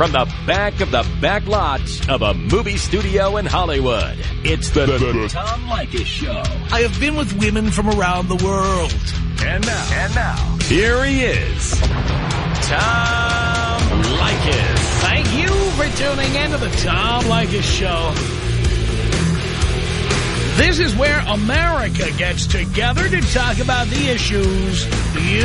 From the back of the back lot of a movie studio in Hollywood, it's the, the, the Tom Leykis Show. I have been with women from around the world. And now, and now, here he is, Tom Leykis. Thank you for tuning in to the Tom Leykis Show. This is where America gets together to talk about the issues you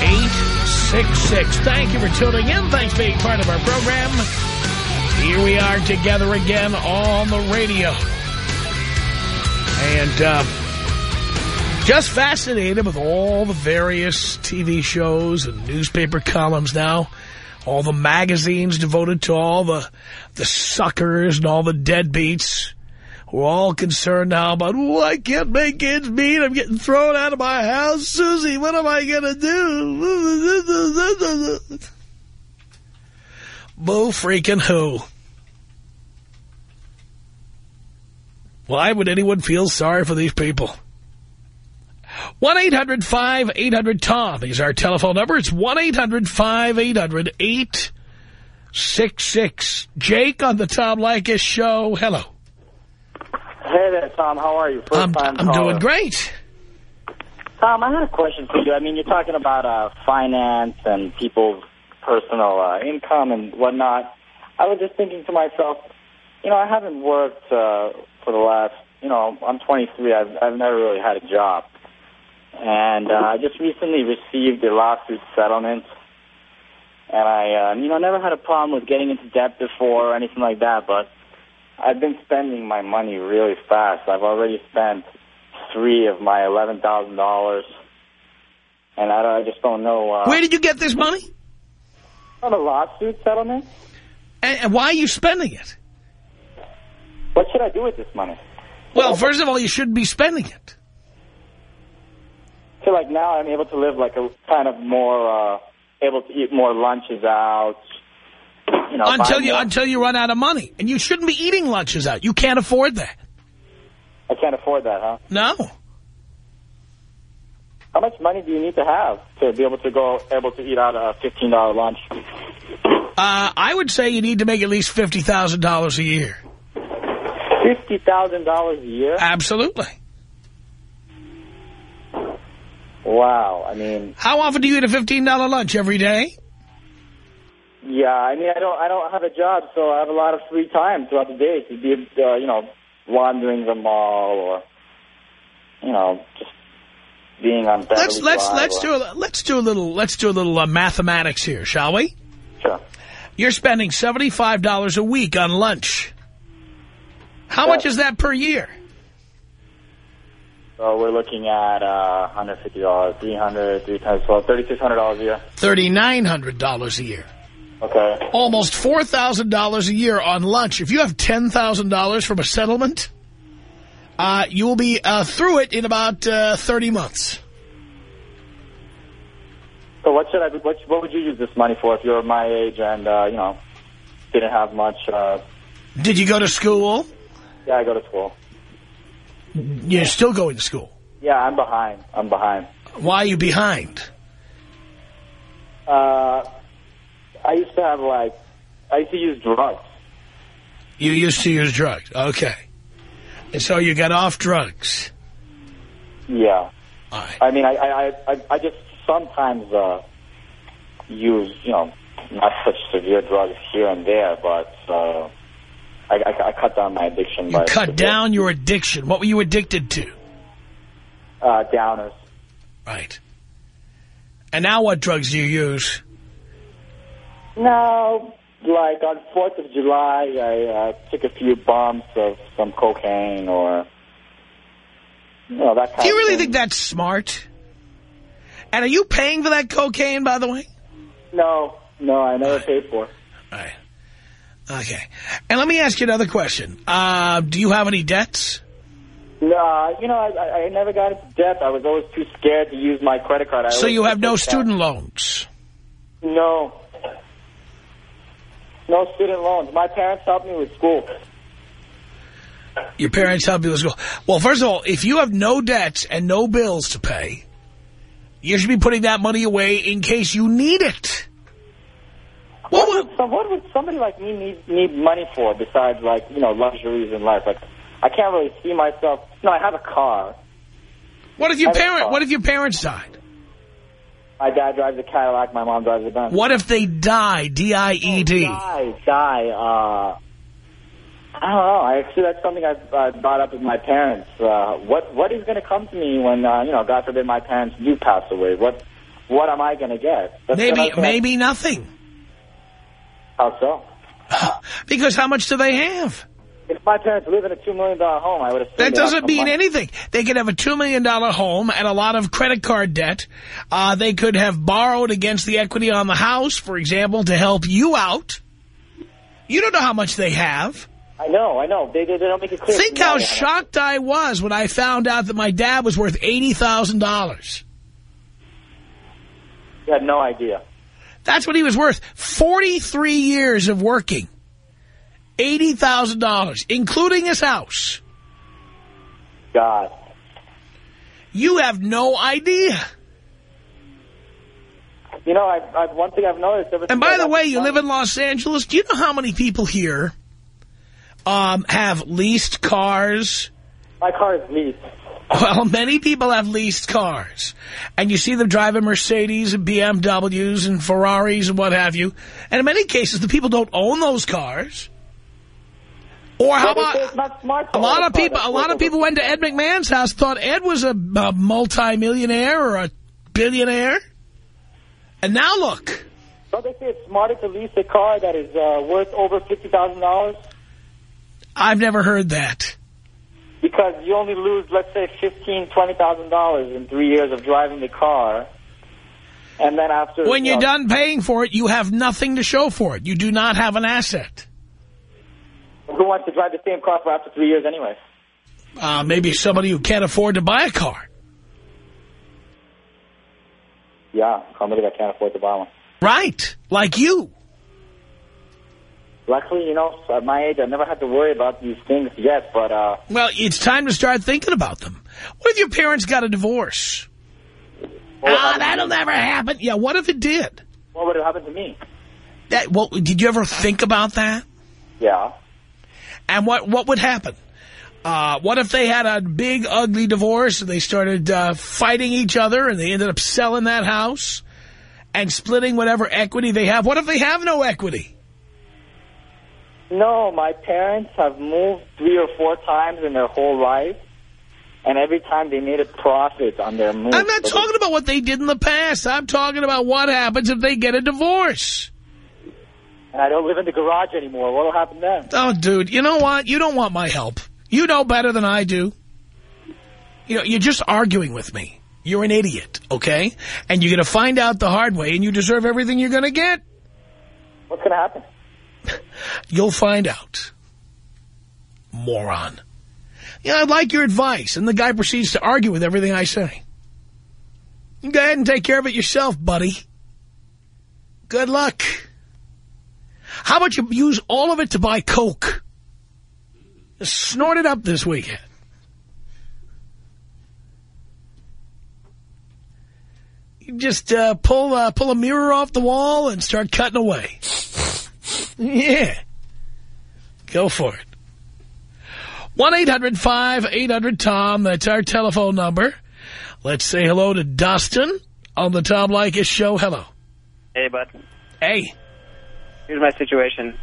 1-800-5800-866. Thank you for tuning in. Thanks for being part of our program. Here we are together again on the radio. And uh, just fascinated with all the various TV shows and newspaper columns now. All the magazines devoted to all the the suckers and all the deadbeats. We're all concerned now about, oh, I can't make ends meet. I'm getting thrown out of my house. Susie, what am I going to do? Boo freaking who? Why would anyone feel sorry for these people? 1-800-5800-TOM is our telephone number. It's 1-800-5800-866. Jake on the Tom Leykis show. Hello. Hey there, Tom. How are you? First I'm, time I'm caller. doing great. Tom, I had a question for you. I mean, you're talking about uh, finance and people's personal uh, income and whatnot. I was just thinking to myself, you know, I haven't worked uh, for the last, you know, I'm 23. I've, I've never really had a job. And uh, I just recently received a lawsuit settlement. And I, uh, you know, never had a problem with getting into debt before or anything like that, but I've been spending my money really fast. I've already spent three of my $11,000. And I, I just don't know. Uh, Where did you get this money? on a lawsuit settlement? And, and why are you spending it? What should I do with this money? Well, first of all, you shouldn't be spending it. So like now I'm able to live like a kind of more, uh, able to eat more lunches out. You know, until you more- until you run out of money. And you shouldn't be eating lunches out. You can't afford that. I can't afford that, huh? No. How much money do you need to have to be able to go, able to eat out a $15 lunch? Uh, I would say you need to make at least $50,000 a year. $50,000 a year? Absolutely. Wow. I mean, How often do you eat a $15 lunch? Every day? Yeah, I mean, I don't, I don't have a job, so I have a lot of free time throughout the day to be, uh, you know, wandering the mall or, you know, just being on Beverly Let's let's Drive let's or- do a, let's do a little let's do a little uh, mathematics here, shall we? Sure. You're spending $75 a week on lunch. How Yeah. much is that per year? So we're looking at uh, $150, $300, three times 12, $3,600 a year. $3,900 a year. Okay. Almost $4,000 a year on lunch. If you have $10,000 from a settlement, uh, you will be uh, through it in about uh, 30 months. So what should I? be- What, what would you use this money for if you were my age and uh, you know didn't have much? Uh, Did you go to school? yeah, I go to school. You're still going to school. Yeah, I'm behind. I'm behind. Why are you behind? Uh, I used to have like I used to use drugs. You used to use drugs. Okay. And so you got off drugs. Yeah. Right. I mean, I I I, I just sometimes uh, use you know not such severe drugs here and there, but uh, I, I I cut down my addiction. You by cut down your addiction. What were you addicted to? uh, downers. Right. And now what drugs do you use? No, like on Fourth of July, I uh, took a few bumps of some cocaine or you know that kind. Do you really think that's smart? And are you paying for that cocaine, by the way? No, No, I never paid for. All right. Okay. And let me ask you another question. Uh, do you have any debts? No, you know, I, I never got into debt. I was always too scared to use my credit card. I so you have no student loans? No. No student loans. My parents helped me with school. Your parents helped you with school. Well, first of all, if you have no debts and no bills to pay, you should be putting that money away in case you need it. What would, what would somebody like me need, need money for besides, like, you know, luxuries in life? Like, I can't really see myself. No, I have a car. What if your parent? What if your parents died? My dad drives a Cadillac. My mom drives a Benz. What if they die? D-I-E-D. Oh, die, die. Uh, I don't know. I actually that's something I've uh, brought up with my parents. Uh, what what is going to come to me when uh, you know, God forbid, my parents do pass away? What what am I going to get? That's maybe maybe nothing. How so? because how much do they have? If my parents live in a $2 million home, I would have... That doesn't mean money. anything. They could have a $2 million home and a lot of credit card debt. Uh, they could have borrowed against the equity on the house, for example, to help you out. You don't know how much they have. I know, I know. They, they, don't make it clear. Think how shocked I was when I found out that my dad was worth $80,000. You had no idea. That's what he was worth. 43 years of working. $80,000, including his house. God. You have no idea. You know, I, I, one thing I've noticed... And by the way, you live in Los Angeles. Do you know how many people here um, have leased cars? My car is leased. Well, many people have leased cars. And you see them driving Mercedes and BMWs and Ferraris and what have you. And in many cases, the people don't own those cars. Or how about a lot of people? A lot of people went to Ed McMahon's house, thought Ed was a, a multi-millionaire or a billionaire, and now look. Don't they say it's smarter to lease a car that is uh, worth over fifty thousand dollars? I've never heard that. Because you only lose, let's say, fifteen, twenty thousand dollars in three years of driving the car. And then after... When you're done paying for it, you have nothing to show for it. You do not have an asset. Who wants to drive the same car for after three years anyway? Uh, maybe somebody who can't afford to buy a car. Yeah, somebody that can't afford to buy one. Right, like you. Luckily, you know, at my age, I've never had to worry about these things yet, but... Uh, well, it's time to start thinking about them. What if your parents got a divorce? Ah, that'll never happen. Yeah, what if it did? What would have happened to me? That, well, did you ever think about that? Yeah. And what, what would happen? Uh, what if they had a big, ugly divorce and they started uh, fighting each other and they ended up selling that house and splitting whatever equity they have? What if they have no equity? No, my parents have moved three or four times in their whole life. And every time they made a profit on their move. I'm not talking about what they did in the past. I'm talking about what happens if they get a divorce and I don't live in the garage anymore. What will happen then? Oh, dude, you know what? You don't want my help. You know better than I do. You know, you're just arguing with me. You're an idiot, okay? And you're going to find out the hard way, and you deserve everything you're going to get. What's going to happen? You'll find out. Moron. Yeah, I'd like your advice. And the guy proceeds to argue with everything I say. go ahead and take care of it yourself, buddy. Good luck. How about you use all of it to buy Coke? snort it up this weekend. You just uh, pull uh, pull a mirror off the wall and start cutting away. yeah. Go for it. 1-800-5800-TOM. That's our telephone number. Let's say hello to Dustin on the Tom Leykis show. Hello. Hey, bud. Hey here's my situation.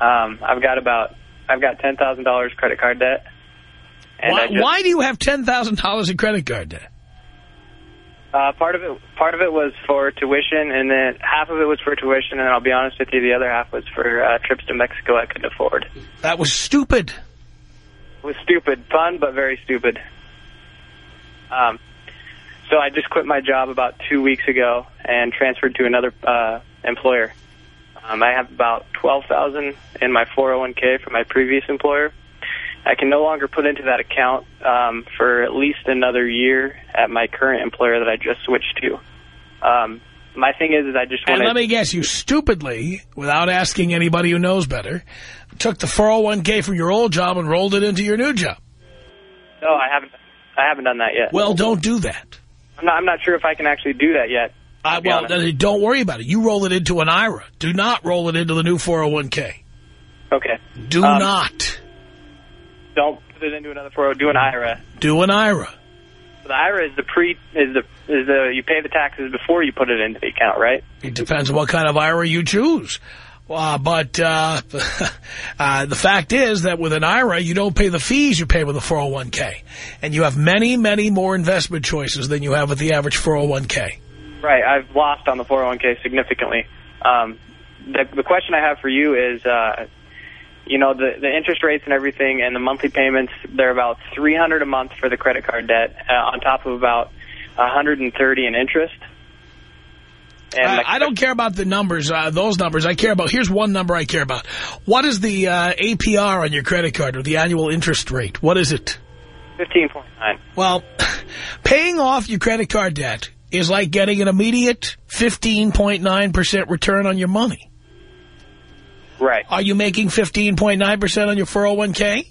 Um, I've got about I've got ten thousand dollars credit card debt. why, just, why do you have ten thousand dollars in credit card debt? Uh, part of it part of it was for tuition, and then half of it was for tuition, and I'll be honest with you, the other half was for uh, trips to Mexico I couldn't afford. That was stupid. It was stupid, fun, but very stupid. Um, so I just quit my job about two weeks ago and transferred to another uh, employer. Um, I have about 12000 in my 401k from my previous employer. I can no longer put into that account um, for at least another year at my current employer that I just switched to. Um, my thing is, is I just want And let me guess, you stupidly, without asking anybody who knows better, took the 401k from your old job and rolled it into your new job. No, I haven't. I haven't done that yet. Well, don't do that. I'm not. I'm not sure if I can actually do that yet. Uh, well, honest. don't worry about it. You roll it into an IRA. Do not roll it into the new 401k. Okay. Do Um, not. Don't put it into another 401. Do an IRA. Do an IRA. The IRA is the pre is the is the you pay the taxes before you put it into the account, right? It depends on what kind of IRA you choose. Uh, but uh, uh, the fact is that with an IRA, you don't pay the fees you pay with a 401k. And you have many, many more investment choices than you have with the average 401k. Right. I've lost on the 401k significantly. Um, the the question I have for you is, uh, you know, the the interest rates and everything, and the monthly payments. They're about 300 a month for the credit card debt, uh, on top of about 130 in interest. And I, my- I don't care about the numbers, uh, those numbers. I care about, here's one number I care about. What is the uh, APR on your credit card or the annual interest rate? What is it? 15.9. Well, paying off your credit card debt is like getting an immediate 15.9% return on your money. Right. Are you making 15.9% on your 401k?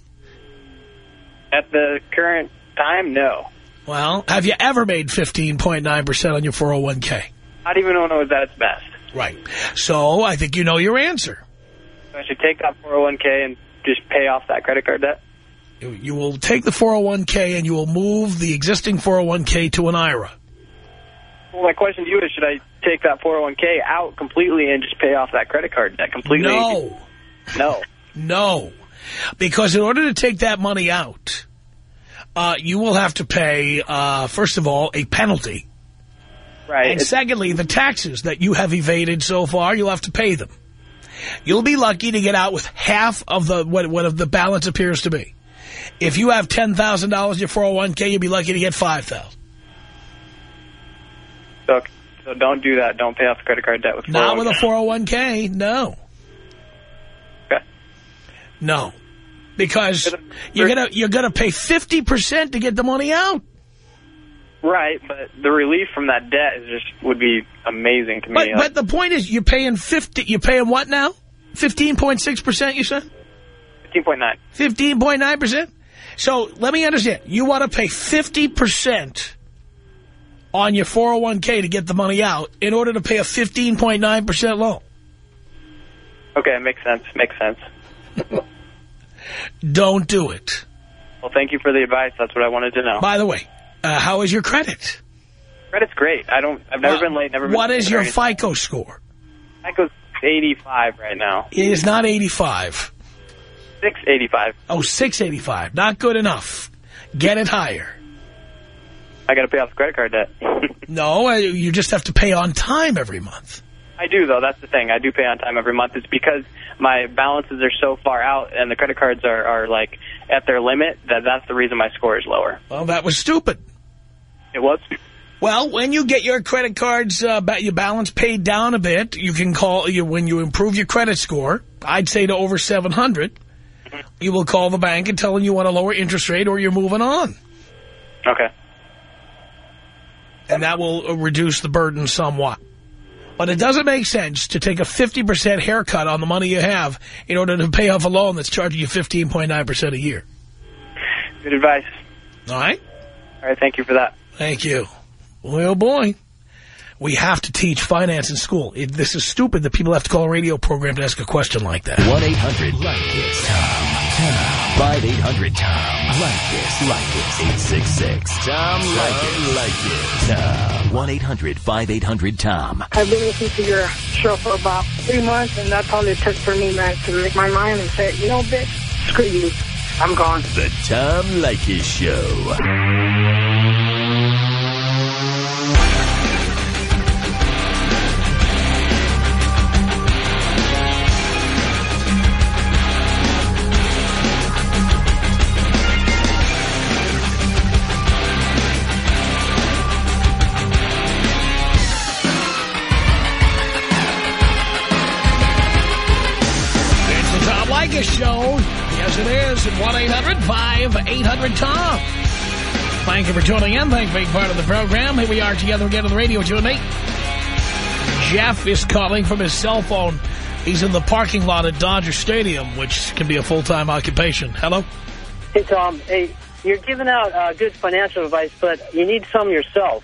At the current time, no. Well, have you ever made 15.9% on your 401k? Not even know if that's best. Right. So I think you know your answer. So I should take that 401k and just pay off that credit card debt. You, you will take the 401k and you will move the existing 401k to an IRA. Well, my question to you is, should I take that 401k out completely and just pay off that credit card debt completely? No. No. No. Because in order to take that money out, uh, you will have to pay, uh, first of all, a penalty. Right. And It's- secondly, the taxes that you have evaded so far, you'll have to pay them. You'll be lucky to get out with half of the what, what the balance appears to be. If you have $10,000 in your 401k, you'll be lucky to get 5000 so, so don't do that. Don't pay off the credit card debt with 401k. Not with a 401k, no. Okay. No. Because you're gonna you're gonna pay 50% to get the money out. Right, but the relief from that debt is just would be amazing to me. But but the point is, you're paying 50. You're paying what now? 15.6 percent. You said 15.9. 15.9 percent. So let me understand. You want to pay 50 percent on your 401k to get the money out in order to pay a 15.9 percent loan. Okay, makes sense. Makes sense. Don't do it. Well, thank you for the advice. That's what I wanted to know. By the way, uh, how is your credit? Credit's great. I don't. I've never Uh, been late. Never. Been What is your. FICO score? FICO's 85 right now. It is not 85. 685. Oh, 685. Not good enough. Get it higher. I got to pay off the credit card debt. No, you just have to pay on time every month. I do though. That's the thing. I do pay on time every month. It's because my balances are so far out and the credit cards are, are like at their limit that that's the reason my score is lower. Well, that was stupid. It was. Well, when you get your credit cards, uh, your balance paid down a bit, you can call, you when you improve your credit score, I'd say to over 700, you will call the bank and tell them you want a lower interest rate or you're moving on. Okay. And that will uh, reduce the burden somewhat. But it doesn't make sense to take a 50% haircut on the money you have in order to pay off a loan that's charging you 15.9% a year. Good advice. All right? All right. Thank you for that. Thank you. Boy, oh boy. We have to teach finance in school. It, this is stupid that people have to call a radio program to ask a question like that. 1-800-LIKE-IT. Tom. 5-800-TOM. Like this. Like this. 866. Tom Like it. Like it. Tom. 1-800-5800-TOM. I've been listening to your show for about three months, and that's all it took for me, man, to make my mind and say, you know, bitch, screw you. I'm gone. The Tom Leykis Show. This show? Yes, it is. At 1-800-5800-TOM. Thank you for tuning in. Thanks for being part of the program. Here we are together again on the radio, you and me. Jeff is calling from his cell phone. He's in the parking lot at Dodger Stadium, which can be a full-time occupation. Hello? Hey, Tom. Hey, you're giving out uh, good financial advice, but you need some yourself.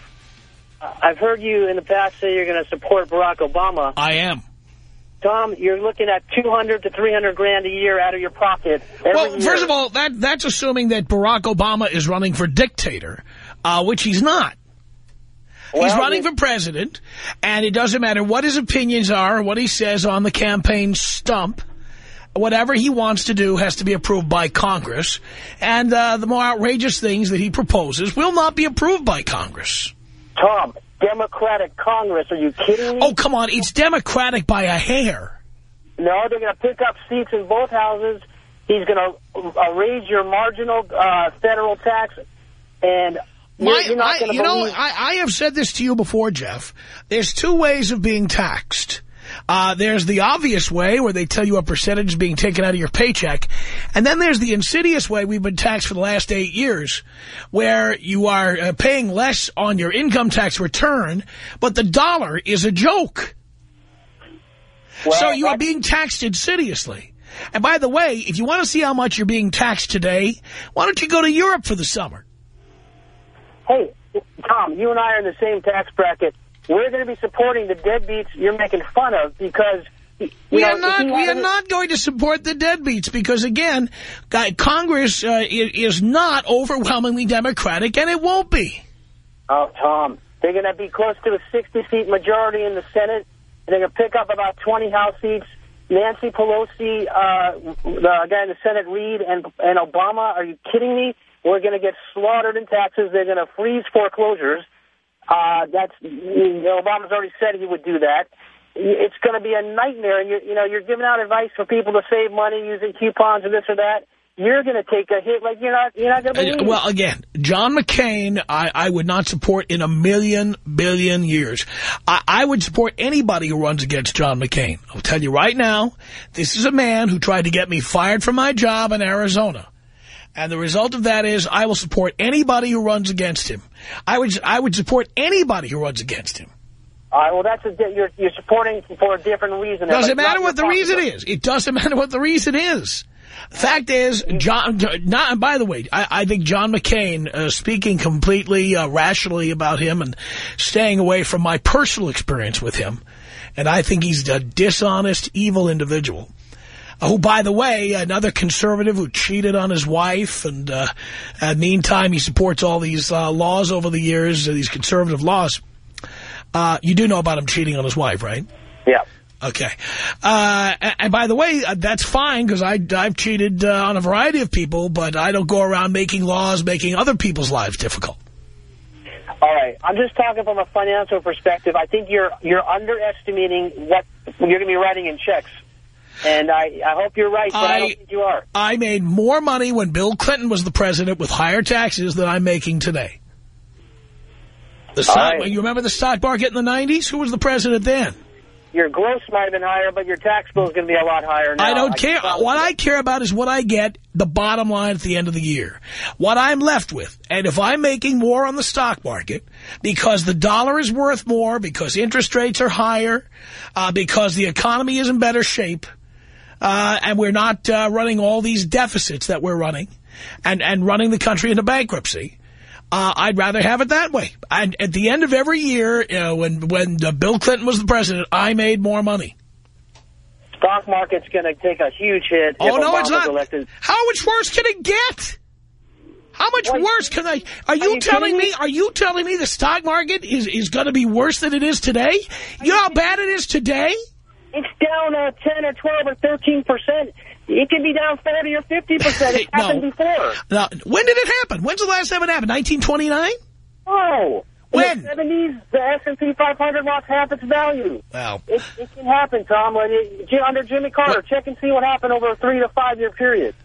Uh, I've heard you in the past say you're going to support Barack Obama. I am. Tom, you're looking at 200 to 300 grand a year out of your pocket. Well, year. first of all, that that's assuming that Barack Obama is running for dictator, uh, which he's not. Well, he's running for president, and it doesn't matter what his opinions are, or what he says on the campaign stump. Whatever he wants to do has to be approved by Congress, and uh, the more outrageous things that he proposes will not be approved by Congress. Tom, Democratic Congress, are you kidding me? Oh, come on, it's Democratic by a hair. No, they're going to pick up seats in both houses. He's going to uh, raise your marginal uh, federal tax, and My, you're, not I, going to you know. I, I have said this to you before, Jeff. There's two ways of being taxed. Uh, there's the obvious way where they tell you a percentage is being taken out of your paycheck. And then there's the insidious way we've been taxed for the last eight years where you are uh, paying less on your income tax return, but the dollar is a joke. Well, so you are being taxed insidiously. And by the way, if you want to see how much you're being taxed today, why don't you go to Europe for the summer? Hey, Tom, you and I are in the same tax bracket. We're going to be supporting the deadbeats you're making fun of because... you We know, are not. We are not going to support the deadbeats because, again, guy- Congress uh, is not overwhelmingly Democratic, and it won't be. Oh, Tom, they're going to be close to a 60-seat majority in the Senate, and they're going to pick up about 20 House seats. Nancy Pelosi, uh, the guy in the Senate, Reid, and, and Obama, are you kidding me? We're going to get slaughtered in taxes. They're going to freeze foreclosures. Uh, that's you know, Obama's already said he would do that. It's going to be a nightmare, and you're, you know you're giving out advice for people to save money using coupons or this or that. You're going to take a hit like you're not you're not going to. Well, again, John McCain, I, I would not support in a million billion years. I, I would support anybody who runs against John McCain. I'll tell you right now, this is a man who tried to get me fired from my job in Arizona. And the result of that is I will support anybody who runs against him. I would I would support anybody who runs against him. All right, well, that's a, you're you're supporting for a different reason. Doesn't matter what the reason is. It doesn't matter what the reason is. Fact is, John. Not. and By the way, I, I think John McCain, uh, speaking completely uh, rationally about him and staying away from my personal experience with him, and I think he's a dishonest, evil individual. Uh, Who, by the way, another conservative who cheated on his wife, and uh, uh, meantime he supports all these uh, laws over the years, uh, these conservative laws. Uh, you do know about him cheating on his wife, right? Yeah. Okay. Uh, and, by the way, that's fine because I've cheated uh, on a variety of people, but I don't go around making laws, making other people's lives difficult. All right. I'm just talking from a financial perspective. I think you're you're underestimating what you're going to be writing in checks. And I, I hope you're right, but I, I- don't think you are. I made more money when Bill Clinton was the president with higher taxes than I'm making today. The stock, right. You remember the stock market in the 90s? Who was the president then? Your gross might have been higher, but your tax bill is going to be a lot higher now. I don't can care. What. I care about is what I get, the bottom line at the end of the year. What I'm left with. And if I'm making more on the stock market because the dollar is worth more, because interest rates are higher, uh, because the economy is in better shape, uh, and we're not uh, running all these deficits that we're running and, and running the country into bankruptcy, uh, I'd rather have it that way. And at the end of every year, you know, when, when uh, Bill Clinton was the president, I made more money. Stock market's going to take a huge hit Oh, if no, Obama's it's not. elected. How much worse can it get? How much What? worse can I... Are you, you telling me? me? Are you telling me the stock market is, is going to be worse than it is today? You know how bad it is today? It's down uh, 10 or 12 or 13 percent. It can be down 40 or 50 percent. It's No. happened before. Now, when did it happen? When's the last time it happened? 1929? Oh. When? In the 70s, the S&P 500 lost half its value. Well, It, it can happen, Tom. When it, under Jimmy Carter, What? check and see what happened over a three to five year period.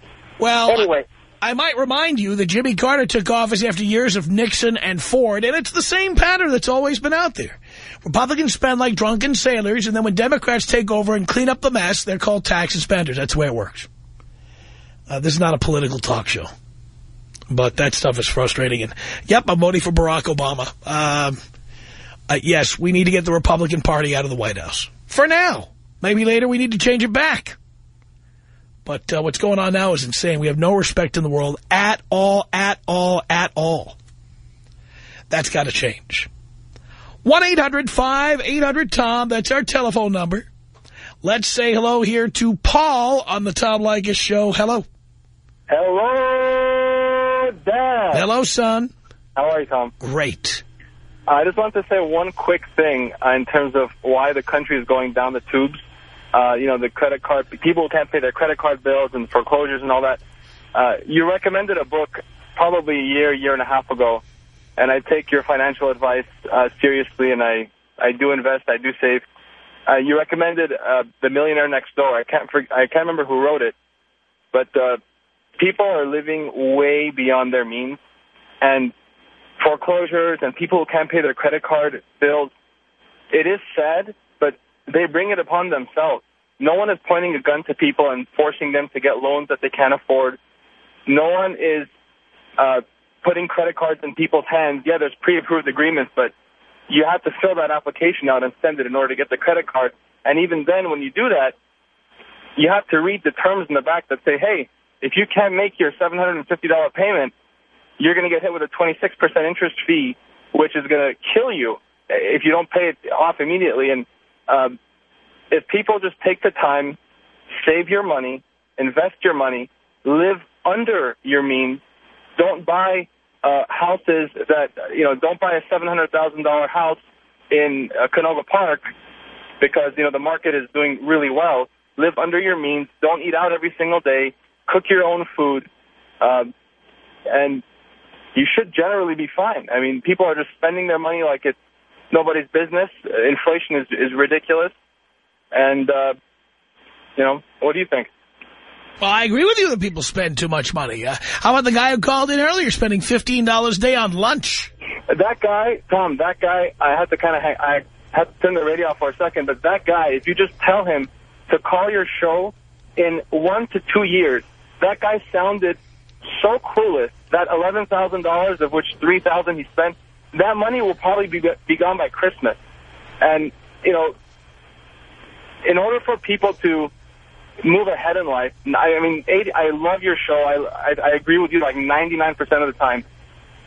well. Anyway, I might remind you that Jimmy Carter took office after years of Nixon and Ford, and it's the same pattern that's always been out there. Republicans spend like drunken sailors, and then when Democrats take over and clean up the mess, they're called tax and spenders. That's the way it works. Uh, this is not a political talk show. But that stuff is frustrating. And, yep, I'm voting for Barack Obama. Um, uh, yes, we need to get the Republican Party out of the White House. For now. Maybe later we need to change it back. But uh, what's going on now is insane. We have no respect in the world at all, at all, at all. That's got to change. 1-800-5800-TOM. That's our telephone number. Let's say hello here to Paul on the Tom Leykis show. Hello. Hello, Dad. Hello, son. How are you, Tom? Great. I just want to say one quick thing uh, in terms of why the country is going down the tubes. Uh, you know, the credit card, people can't pay their credit card bills and foreclosures and all that. Uh, you recommended a book probably a year, year and a half ago, and I take your financial advice uh, seriously, and I, I do invest, I do save. Uh, you recommended uh, The Millionaire Next Door. I can't, I can't remember who wrote it, but uh, people are living way beyond their means, and foreclosures and people who can't pay their credit card bills, it is sad, but they bring it upon themselves. No one is pointing a gun to people and forcing them to get loans that they can't afford. No one is uh, putting credit cards in people's hands. Yeah, there's pre-approved agreements, but you have to fill that application out and send it in order to get the credit card. And even then, when you do that, you have to read the terms in the back that say, hey, if you can't make your $750 payment, you're going to get hit with a 26% interest fee, which is going to kill you if you don't pay it off immediately. And um, if people just take the time, save your money, invest your money, live under your means, don't buy uh, houses that, you know, don't buy a $700,000 house in uh, Canoga Park because, you know, the market is doing really well. Live under your means. Don't eat out every single day. Cook your own food. Um, and you should generally be fine. I mean, people are just spending their money like it's nobody's business. Inflation is, is ridiculous. And, uh, you know, what do you think? Well, I agree with you that people spend too much money. Uh, how about the guy who called in earlier spending $15 a day on lunch? That guy, Tom, that guy, I had to kind of hang, I had to turn the radio off for a second, but that guy, if you just tell him to call your show in one to two years, that guy sounded so clueless that $11,000 of which 3,000 he spent, that money will probably be, be gone by Christmas. And, you know, in order for people to move ahead in life, I, I mean, 80, I love your show. I, I, I agree with you like 99% of the time.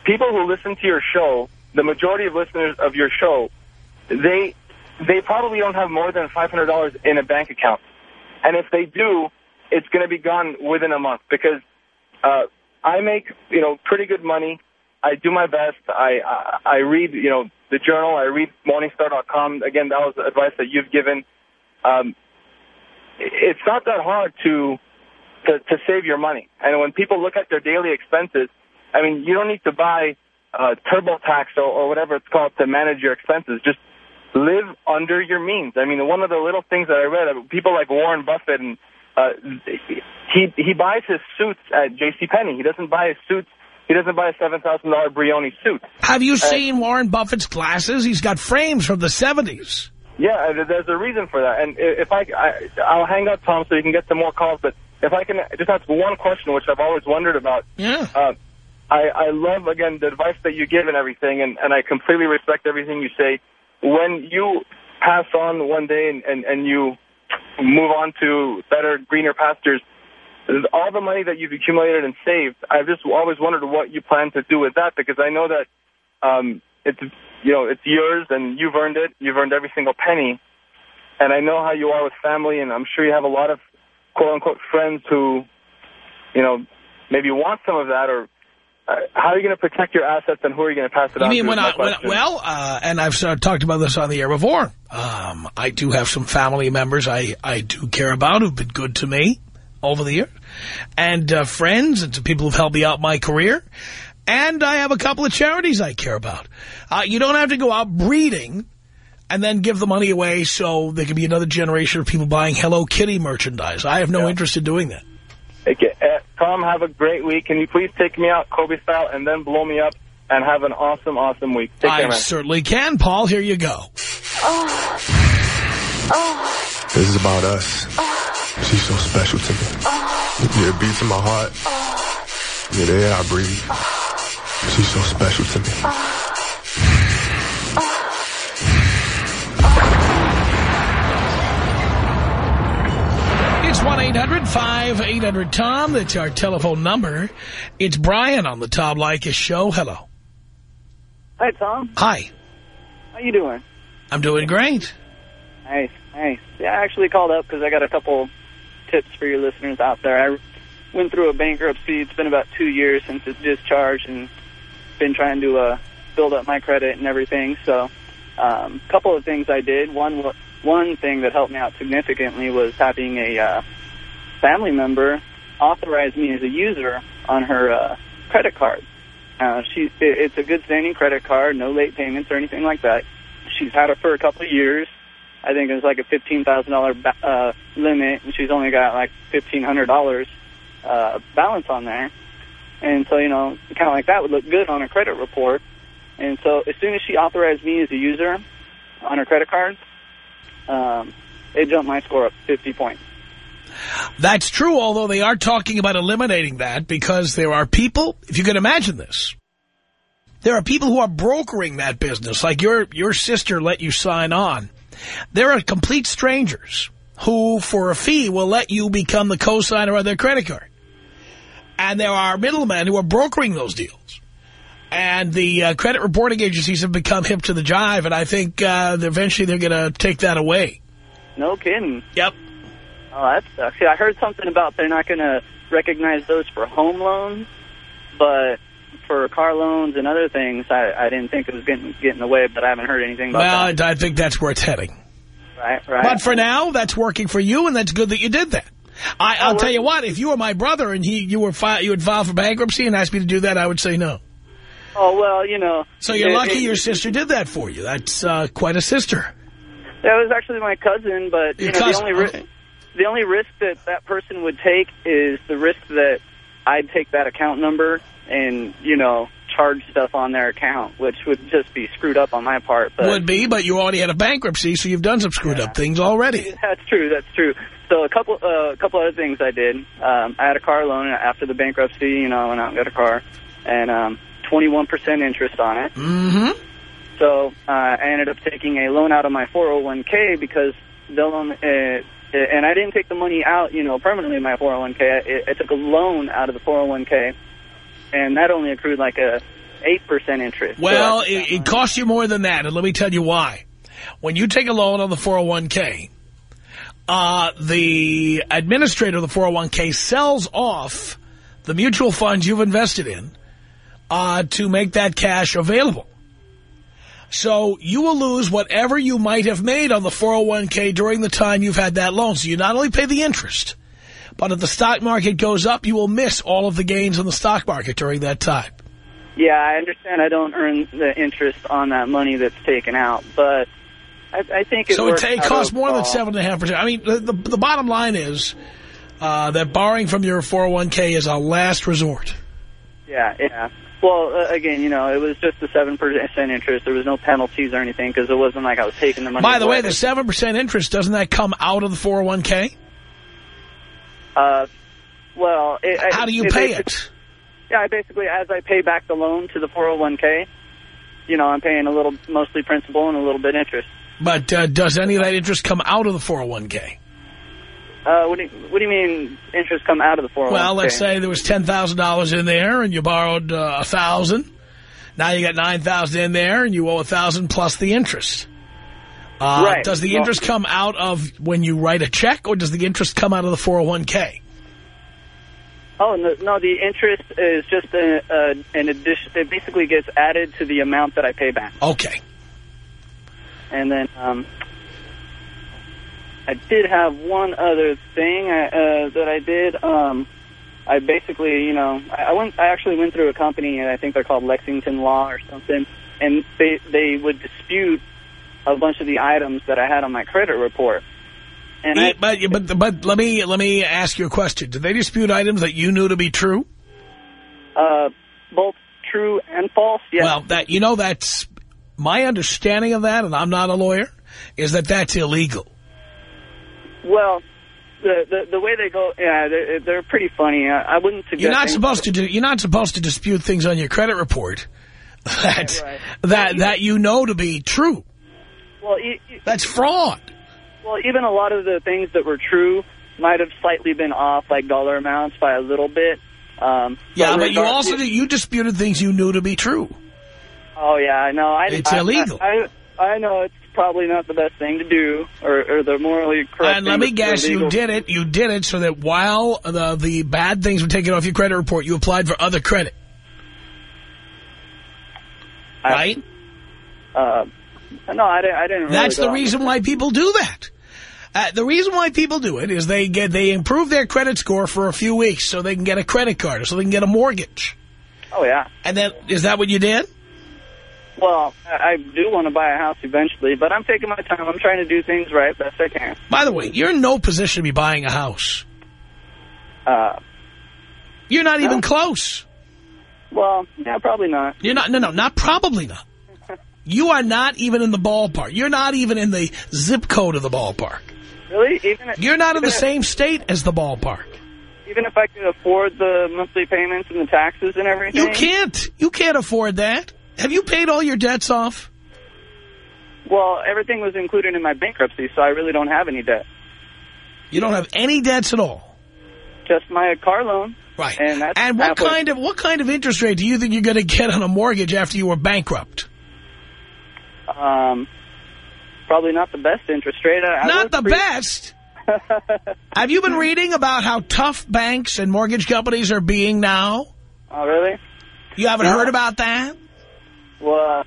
People who listen to your show, the majority of listeners of your show, they they probably don't have more than $500 in a bank account. And if they do, it's going to be gone within a month because uh, I make, you know, pretty good money. I do my best. I, I, I read, you know, the journal. I read Morningstar.com. Again, that was advice that you've given. Um, it's not that hard to, to, to save your money. And when people look at their daily expenses, I mean, you don't need to buy uh, TurboTax or, or whatever it's called to manage your expenses. Just live under your means. I mean, one of the little things that I read, uh, people like Warren Buffett and uh, he he buys his suits at J.C. Penney. He doesn't buy his suits. He doesn't buy a seven thousand dollar Brioni suit. Have you uh, seen Warren Buffett's glasses? He's got frames from the seventies. Yeah, there's a reason for that. And if I, I I'll hang up, Tom, so you can get some more calls. But if I can just ask one question, which I've always wondered about. Yeah. Uh, I, I love, again, the advice that you give and everything, and, and I completely respect everything you say. When you pass on one day and, and, and you move on to better, greener pastures, all the money that you've accumulated and saved, I've just always wondered what you plan to do with that because I know that um, it's you know it's yours and you've earned it. You've earned every single penny, and I know how you are with family, and I'm sure you have a lot of quote unquote friends who, you know, maybe want some of that or uh, how are you going to protect your assets and who are you going to pass it you on mean to? When I, when, well, uh, and I've uh, talked about this on the air before. Um, I do have some family members I, I do care about who've been good to me over the years. And uh, friends and some people who've helped me out my career. And I have a couple of charities I care about. Uh, you don't have to go out breeding and then give the money away so there can be another generation of people buying Hello Kitty merchandise. I have no yeah. interest in doing that. Okay. Uh, Tom, have a great week. Can you please take me out Kobe style and then blow me up and have an awesome, awesome week. Take I care, certainly can, Paul. Here you go. Oh. Oh. This is about us. Oh. She's so special to me. Oh. Yeah, it beats in my heart. Yeah, the air I breathe. She's so special to me. It's 1-800-5800-TOM. That's our telephone number. It's Brian on the Tom Leykis Show. Hello. Hi, Tom. Hi. How you doing? I'm doing great. Nice, nice. Yeah, I actually called up because I got a couple tips for your listeners out there. I went through a bankruptcy. It's been about two years since it's discharged and been trying to uh, build up my credit and everything. So a um, couple of things I did. One, one thing that helped me out significantly was having a uh, family member authorize me as a user on her uh, credit card. Uh, she, it, it's a good standing credit card, no late payments or anything like that. She's had it for a couple of years. I think it was like a fifteen thousand dollar uh, limit, and she's only got like fifteen hundred dollars uh, balance on there. And so, you know, kind of like that would look good on a credit report. And so, as soon as she authorized me as a user on her credit card, um, it jumped my score up 50 points. That's true, although they are talking about eliminating that because there are people, if you can imagine this, there are people who are brokering that business, like your, your sister let you sign on. There are complete strangers who, for a fee, will let you become the co-signer on their credit card. And there are middlemen who are brokering those deals. And the uh, credit reporting agencies have become hip to the jive, and I think uh, eventually they're going to take that away. No kidding. Yep. Oh, that sucks. Yeah, I heard something about they're not going to recognize those for home loans, but for car loans and other things, I, I didn't think it was getting getting away, but I haven't heard anything about Well, that. I think that's where it's heading. Right, right. But for now, that's working for you, and that's good that you did that. I, I'll tell you what, if you were my brother and he you were fi you had filed for bankruptcy and asked me to do that, I would say no. Oh, well, you know. So you're it- lucky it- your sister did that for you. That's uh, quite a sister. That was actually my cousin, but you know cousin, the only okay. the only risk that that person would take is the risk that I'd take that account number and you know charge stuff on their account, which would just be screwed up on my part. But Would be, but you already had a bankruptcy, so you've done some screwed up things already. That's true. That's true. So a couple, uh, a couple other things I did. Um, I had a car loan after the bankruptcy. You know, I went out and got a car, and um, 21% interest on it. Mm-hmm. So uh, I ended up taking a loan out of my 401k because they'll only, uh, and I didn't take the money out, you know, permanently in my 401k. I, I took a loan out of the 401k, and that only accrued like a 8% interest. Well, So it, it costs you more than that, and let me tell you why. When you take a loan on the 401k, uh, the administrator of the 401k sells off the mutual funds you've invested in uh, to make that cash available. So you will lose whatever you might have made on the 401k during the time you've had that loan. So you not only pay the interest, but if the stock market goes up, you will miss all of the gains in the stock market during that time. Yeah, I understand I don't earn the interest on that money that's taken out, but I, I think it So it, it costs more than seven and a half percent. I mean, the, the, the bottom line is uh, that borrowing from your 401k is a last resort. Yeah, yeah. Well, uh, again, you know, it was just the 7% interest. There was no penalties or anything because it wasn't like I was taking the money By the way, the 7% interest, doesn't that come out of the 401k? Uh, well, it, How do you it pay it? Yeah, I basically, as I pay back the loan to the 401k, you know, I'm paying a little, mostly principal and a little bit interest. But uh, does any of that interest come out of the 401k? Uh, what do you, what do you mean interest come out of the 401k? Well, let's say there was $10,000 in there and you borrowed uh, a 1000 Now you got 9000 in there and you owe a 1000 plus the interest. Uh, Right. Does the Well- interest come out of when you write a check or does the interest come out of the 401k? Oh, no, no, the interest is just a, a, an addition. It basically gets added to the amount that I pay back. Okay. And then um, I did have one other thing uh, uh, that I did. Um, I basically, you know, I I went. I actually went through a company, and I think they're called Lexington Law or something, and they they would dispute a bunch of the items that I had on my credit report. And I, but, but, but let me let me ask you a question. Did they dispute items that you knew to be true? uh, both true and false. Yes. Well, that you know that's my understanding of that, and I'm not a lawyer, is that that's illegal. Well, the, the the way they go, yeah, they're, they're pretty funny. I, I wouldn't suggest. You're not supposed to do, you're not supposed to dispute things on your credit report that right. that that you know to be true. Well, e- e- That's fraud. well, even a lot of the things that were true might have slightly been off, like dollar amounts by a little bit. Um, Yeah, but you also you disputed things you knew to be true. Oh yeah, I know. It's I, illegal. I, I, I know it's probably not the best thing to do, or, or the morally correct. And let me guess, you did it. You did it so that while the the bad things were taken off your credit report, you applied for other credit. I- Right? Uh, no, I didn't. I didn't. Really That's the reason why people do that. Uh, the reason why people do it is they get they improve their credit score for a few weeks so they can get a credit card or so they can get a mortgage. Oh yeah. And then is that what you did? Well, I, do want to buy a house eventually, but I'm taking my time. I'm trying to do things right best I can. By the way, you're in no position to be buying a house. Uh, You're not even close. well, yeah, probably not. You're not. No, no, not probably not. You are not even in the ballpark. You're not even in the zip code of the ballpark. Really? Even if, You're not in the if- same state as the ballpark. Even if I could afford the monthly payments and the taxes and everything. You can't. You can't afford that. Have you paid all your debts off? Well, everything was included in my bankruptcy, so I really don't have any debt. You don't have any debts at all. Just my car loan. Right. And that's And what halfway- kind of what kind of interest rate do you think you're going to get on a mortgage after you were bankrupt? Um, probably not the best interest rate. I, Not the best. Have you been reading about how tough banks and mortgage companies are being now? oh, really? You haven't No. heard about that? Well, uh,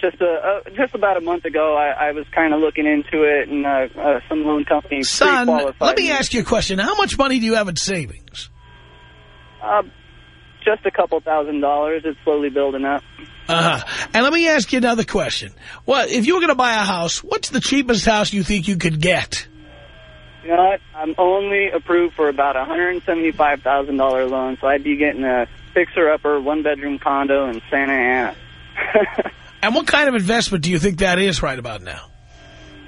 just a, uh, just about a month ago, I, I was kind of looking into it, and uh, uh, some loan companies Son, let me ask you a question. How much money do you have in savings? Uh, just a couple thousand dollars. It's slowly building up. Uh-huh. And let me ask you another question. Well, if you were going to buy a house, what's the cheapest house you think you could get? You know what? I'm only approved for about a hundred and seventy-five thousand dollar loan, so I'd be getting a fixer-upper, one-bedroom condo in Santa Ana. And what kind of investment do you think that is right about now?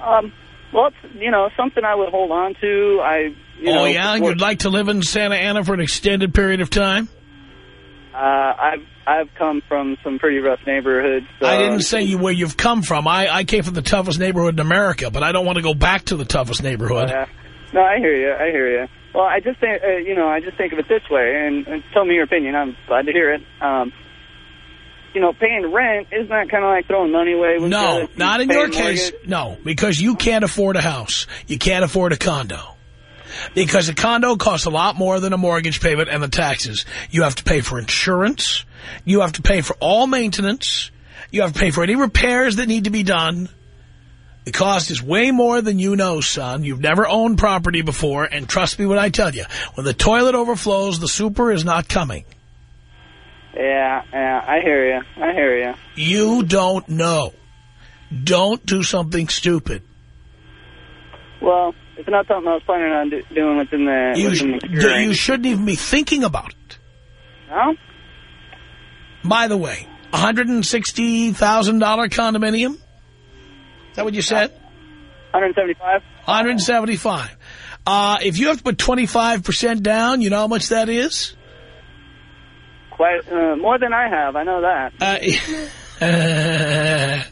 um, well, it's you know something I would hold on to. I you oh, know, yeah? You'd like to live in Santa Ana for an extended period of time? Uh, I've I've come from some pretty rough neighborhoods. So I didn't say you where you've come from. I, I came from the toughest neighborhood in America, but I don't want to go back to the toughest neighborhood. Yeah. No, I hear you. I hear you. Well, I just think, uh, you know, I just think of it this way, and, and tell me your opinion. I'm glad to hear it. Um, you know, paying rent isn't that kind of like throwing money away? No, not in your case. mortgage? No, because you can't afford a house. You can't afford a condo. Because a condo costs a lot more than a mortgage payment and the taxes. You have to pay for insurance. You have to pay for all maintenance. You have to pay for any repairs that need to be done. The cost is way more than you know, son. You've never owned property before, and trust me when I tell you, when the toilet overflows, the super is not coming. Yeah, yeah, I hear you. I hear you. You don't know. Don't do something stupid. Well, it's not something I was planning on do, doing within the You, within the you shouldn't even be thinking about it. No? By the way, $160,000 condominium? Is that what you said? 175. 175 uh, If you have to put 25% down, you know how much that is? Quite uh, more than I have. I know that. Uh,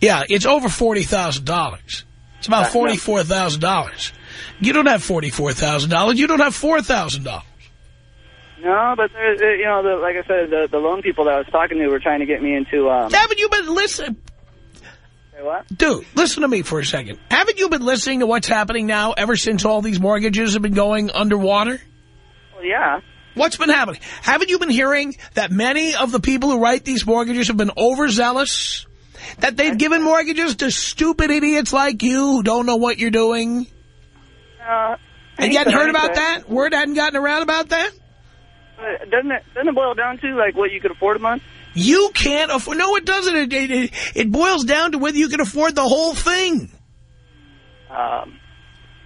yeah, it's over $40,000. It's about $44,000. You don't have $44,000. You don't have $4,000. No, but there's, uh, you know, the, like I said, the, the loan people that I was talking to were trying to get me into. Um, Haven't you been listening? Say what? Dude, listen to me for a second. Haven't you been listening to what's happening now ever since all these mortgages have been going underwater? Well, yeah. What's been happening? Haven't you been hearing that many of the people who write these mortgages have been overzealous? That they've given mortgages to stupid idiots like you who don't know what you're doing? Uh, And you hadn't heard about that? Word hadn't gotten around about that? Uh, Doesn't it doesn't it boil down to like what you could afford a month? You can't afford... No, it doesn't. It, it, it, it boils down to whether you can afford the whole thing. Um,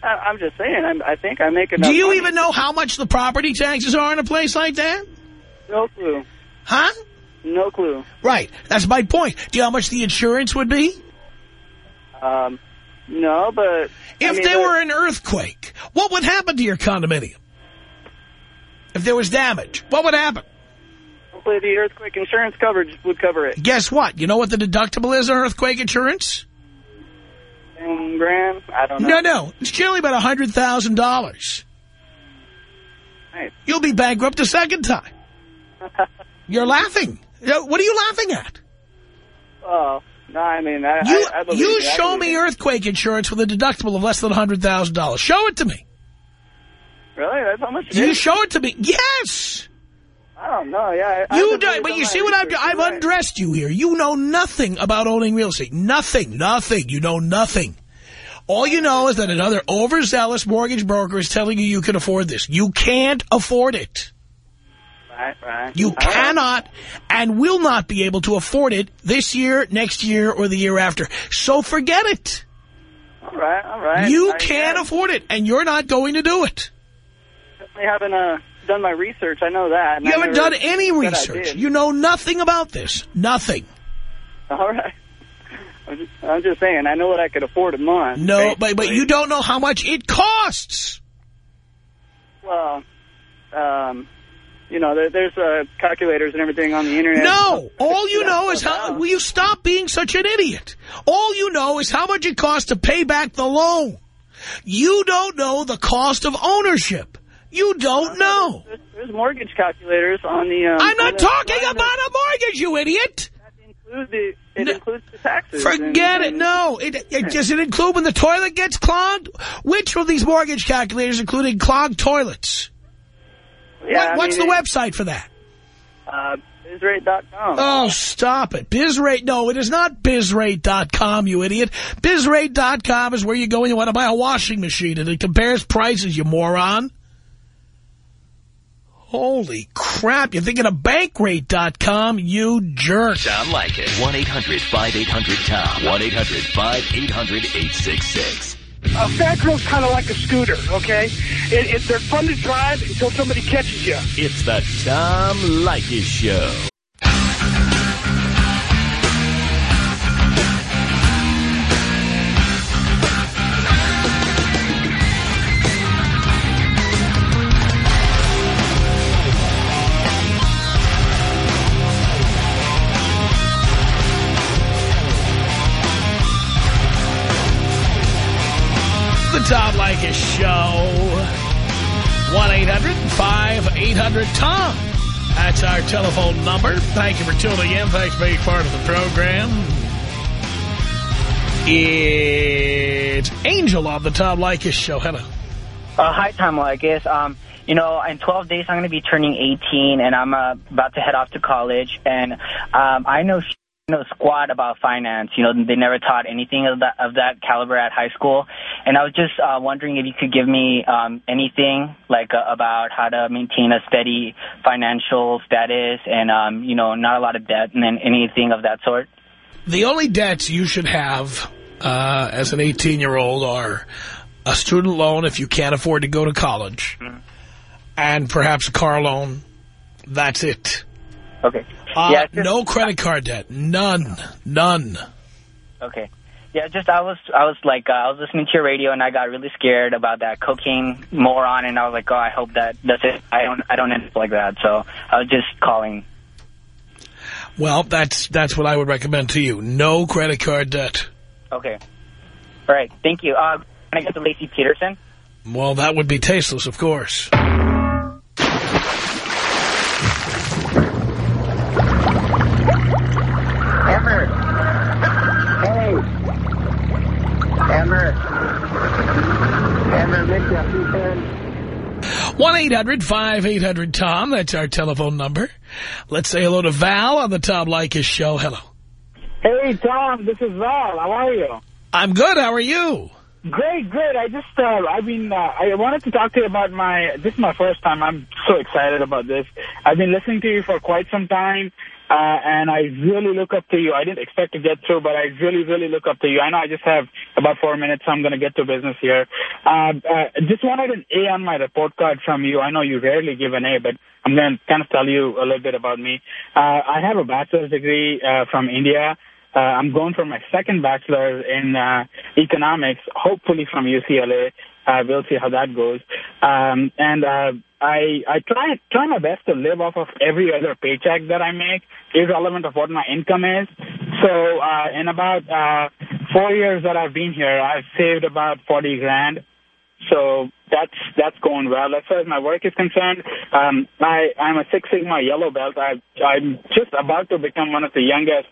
I, I'm just saying. I'm, I think I make enough. Do you money. even know how much the property taxes are in a place like that? No clue. Huh? No clue. Right. That's my point. Do you know how much the insurance would be? Um, No, but... If I mean, there were an earthquake, what would happen to your condominium? If there was damage, what would happen? Hopefully the earthquake insurance coverage would cover it. Guess what? You know what the deductible is on earthquake insurance? Ten grand? I don't No, know. no. It's generally about $100,000. Nice. You'll be bankrupt a second time. You're laughing. What are you laughing at? Oh, no, I mean, I, You, I, I believe you show me earthquake insurance with a deductible of less than $100,000. Show it to me. Really? That's how much You show it to me. Yes. I don't know, yeah. I, You do, but you see what I've. I've right. undressed you here. You know nothing about owning real estate. Nothing. Nothing. You know nothing. All you know is that another overzealous mortgage broker is telling you you can afford this. You can't afford it. Right, right. You cannot and will not be able to afford it this year, next year, or the year after. So forget it. All right, all right. You I, can't I afford it, and you're not going to do it. haven't uh, done my research. I know that. You I haven't done any research. You know nothing about this. Nothing. All right. I'm just, I'm just saying, I know what I could afford a month. No, but, but you don't know how much it costs. Well, um, you know, there, there's uh, calculators and everything on the internet. No, all you know is how, will you stop being such an idiot? All you know is how much it costs to pay back the loan. You don't know the cost of ownership. You don't know. There's, there's mortgage calculators on the. Um, I'm not talking about a mortgage, you idiot. The, it No. includes the taxes. Forget and- it. No. It, it, does it include when the toilet gets clogged? Which of these mortgage calculators including clogged toilets? Yeah, What- what's mean, the it- website for that? Uh, bizrate.com. Oh, stop it. Bizrate. No, it is not bizrate.com, you idiot. Bizrate.com is where you go when you want to buy a washing machine, and it compares prices, you moron. Holy crap. You're thinking of bankrate.com, you jerk. Sound like it. 1-800-5800-TOM. 1-800-5800-866. A fat girl's kind of like a scooter, okay? It, it, they're fun to drive until somebody catches you. It's the Tom Leykis Show. Tom Leykis Show. 1-800-5800-TOM. That's our telephone number. Thank you for tuning in. Thanks for being part of the program. It's Angel on the Tom Leykis Show. Hello. Uh, hi, Tom Leykis. Um, you know, in 12 days, I'm going to be turning 18, and I'm uh, about to head off to college. And um, I know know squat about finance. You know, they never taught anything of that of that caliber at high school. And I was just uh, wondering if you could give me um, anything like uh, about how to maintain a steady financial status and um, you know, not a lot of debt, and then anything of that sort. The only debts you should have uh, as an 18-year-old are a student loan if you can't afford to go to college, and perhaps a car loan. That's it. Okay. Uh, Yeah, just- no credit card debt. None. None. Okay. Yeah, just I was I was like uh, I was listening to your radio and I got really scared about that cocaine moron and I was like, oh, I hope that that's it. I don't I don't end up like that. So I was just calling. Well, that's that's what I would recommend to you. No credit card debt. Okay. All right. Thank you. Uh, can I get to Laci Peterson? Well, that would be tasteless, of course. 800-5800-TOM. That's our telephone number. Let's say hello to Val on the Tom Leykis show. Hello. Hey, Tom. This is Val. How are you? I'm good. How are you? Great, great. I just, uh, I mean, uh, I wanted to talk to you about my, this is my first time. I'm so excited about this. I've been listening to you for quite some time, uh, and I really look up to you. I didn't expect to get through, but I really, really look up to you. I know I just have about four minutes, so I'm going to get to business here. Uh, uh, just wanted an A on my report card from you. I know you rarely give an A, but I'm going to kind of tell you a little bit about me. Uh, I have a bachelor's degree uh, from India. Uh, I'm going for my second bachelor's in uh, economics, hopefully from UCLA. Uh, we'll see how that goes. Um, and uh, I I try try my best to live off of every other paycheck that I make, irrelevant of what my income is. So uh, in about uh, four years that I've been here, I've saved about forty grand. So that's that's going well. As far as my work is concerned, um, I I'm a Six Sigma yellow belt. I I'm just about to become one of the youngest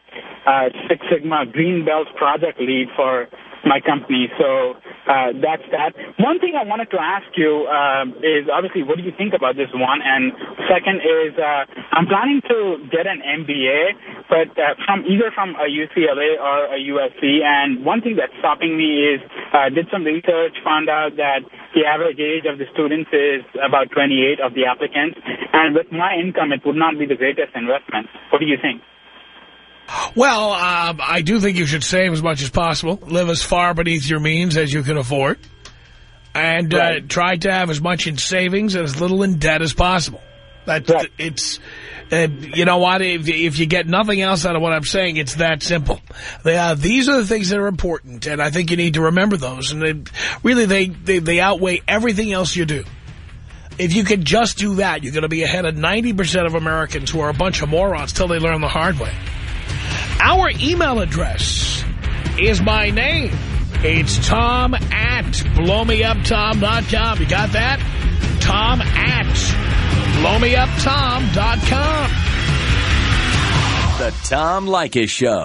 uh, Six Sigma green belt project lead for my company. So uh, that's that. One thing I wanted to ask you uh, is obviously what do you think about this one? And second is uh, I'm planning to get an MBA, but uh, from either from a UCLA or a USC. And one thing that's stopping me is uh, did some research, found out that the average age of the students is about 28 of the applicants. And with my income, it would not be the greatest investment. What do you think? Well, uh, I do think you should save as much as possible. Live as far beneath your means as you can afford. And uh, try to have as much in savings and as little in debt as possible. That right. It's, uh, you know what, if, if, you get nothing else out of what I'm saying, it's that simple. They, uh, these are the things that are important, and I think you need to remember those. And they, really, they, they, they outweigh everything else you do. If you could just do that, you're going to be ahead of 90% of Americans who are a bunch of morons till they learn the hard way. Our email address is my name. It's Tom at blowmeuptom.com. You got that? Tom at blowmeuptom.com. The Tom Leykis Show.